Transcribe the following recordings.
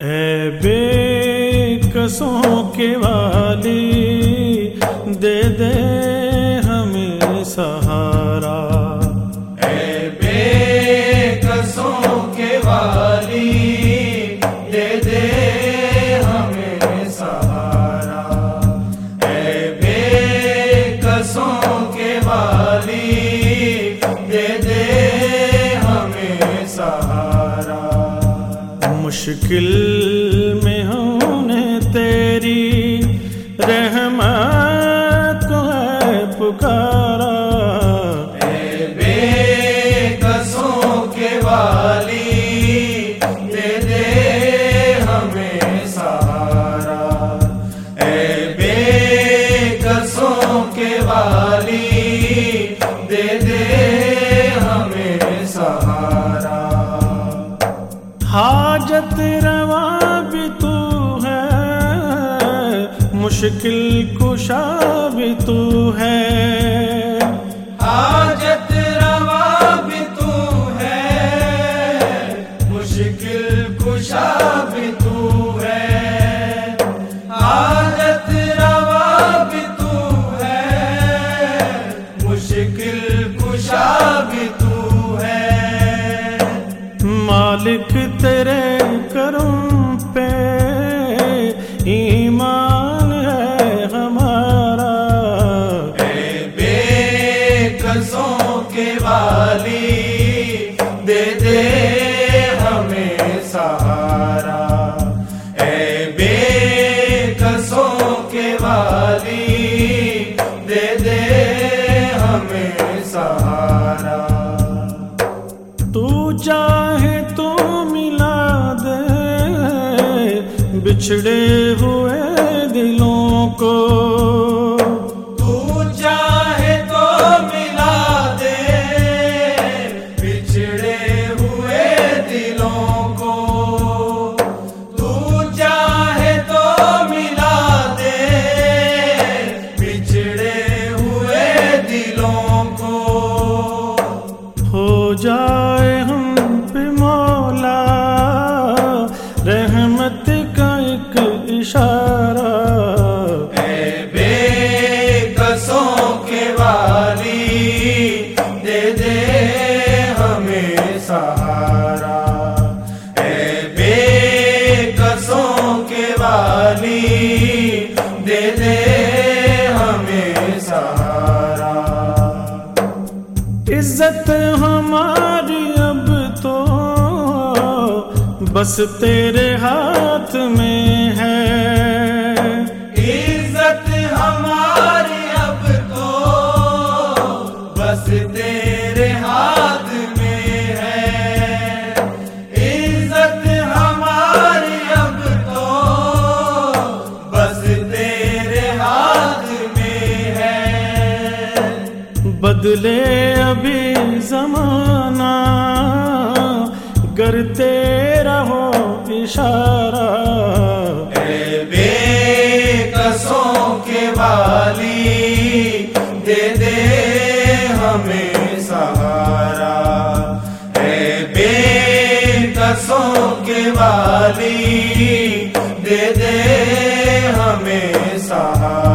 اے بے کسوں کے والے مشکل میں ہوں نے تیری رحمت حاجت روا بھی تو ہے مشکل کشا بھی تو ہے۔ حاجت تیرے کرم پہ ایمان ہے ہمارا۔ اے بے قصوں کے والی دے دے۔ بچھڑے ہوئے دلوں ہماری اب تو بس تیرے ہاتھ بدلے ابھی زمانہ کرتے رہو اشارہ۔ اے بے کسوں کے والی، دے دے ہمیں سہارا۔ اے بے کسوں کے والی، دے دے ہمیں سہارا۔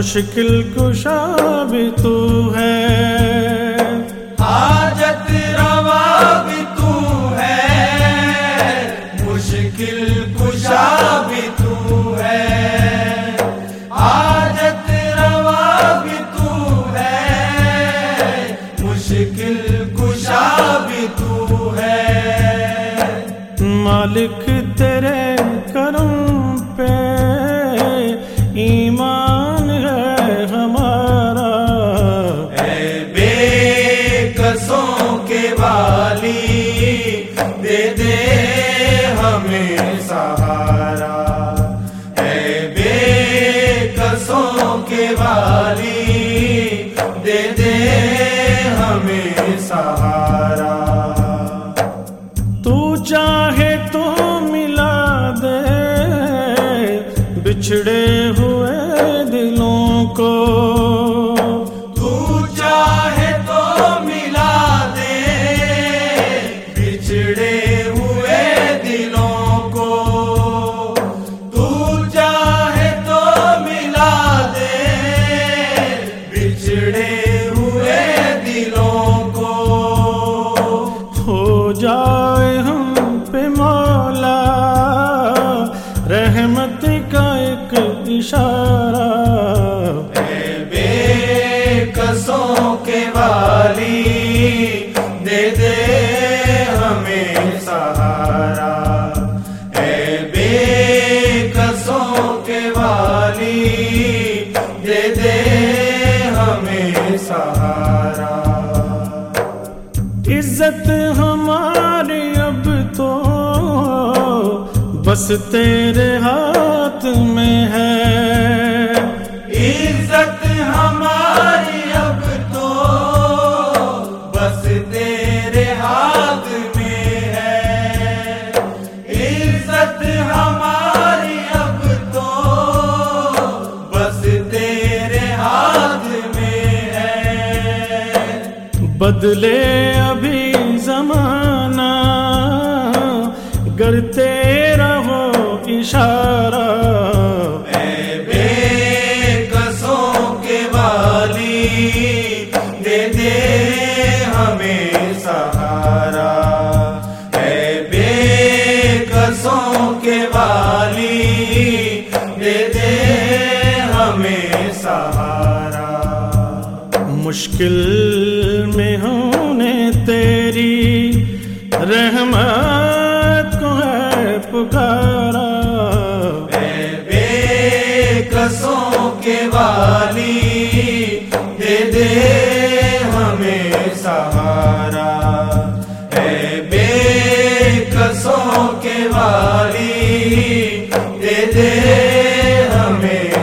مشکل کشا بھی تو ہے۔ حاجت روا بھی تو ہے۔ مشکل کشا بھی تو ہے۔ حاجت روا بھی تو ہے۔ مشکل کشا بھی تو ہے۔ مالک کے والی دے دے ہمیں سہارا۔ اے بے کسوں کے والی دے دے ہمیں سہارا۔ اشارہ۔ اے بے کسوں کے والی دے دے ہمیں سہارا۔ اے بے کسوں کے والی دے دے ہمیں سہارا۔ عزت ہماری اب تو بس تیرے ہاتھ میں ہے۔ عزت ہماری اب تو بس تیرے ہاتھ میں ہے۔ عزت ہماری اب تو بس تیرے ہاتھ میں ہے۔ بدلے ابھی زمانہ ہو اشارہ اے بے کسوں کے والی دے دے ہمیں سہارا۔ اے بے کسوں کے والی دے دے ہمیں سہارا۔ مشکل میں ہونے تیری رحمت پیسوں کے والی دے دے ہمیں سہارا۔ اے بے کسوں کے والی دے دے ہمیں